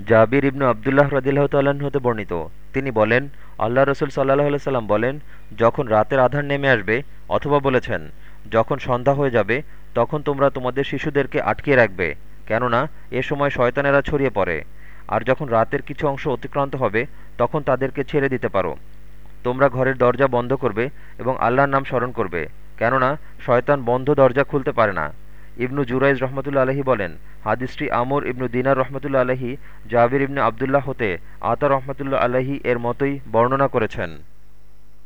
জাবির ইবনু আবদুল্লাহ রদিল্লাহ তাল্লাহ্ন হতে বর্ণিত। তিনি বলেন, আল্লাহ রসুল সাল্লাহ সাল্লাম বলেন, যখন রাতের আধার নেমে আসবে, অথবা বলেছেন, যখন সন্ধ্যা হয়ে যাবে, তখন তোমরা তোমাদের শিশুদেরকে আটকিয়ে রাখবে, কেননা এ সময় শয়তানেরা ছড়িয়ে পড়ে। আর যখন রাতের কিছু অংশ অতিক্রান্ত হবে, তখন তাদেরকে ছেড়ে দিতে পারো। তোমরা ঘরের দরজা বন্ধ করবে এবং আল্লাহর নাম স্মরণ করবে, কেননা শয়তান বন্ধ দরজা খুলতে পারে না। ইবনু জুরাইজ রহমতুল্লা আলহি বলেন, হাদিসটি আমর ইবনু দিনার রহমতুল্লা আলহী জাবির ইবনু আবদুল্লাহ হতে আতা রহমতুল্লা আলহী এর মতোই বর্ণনা করেছেন।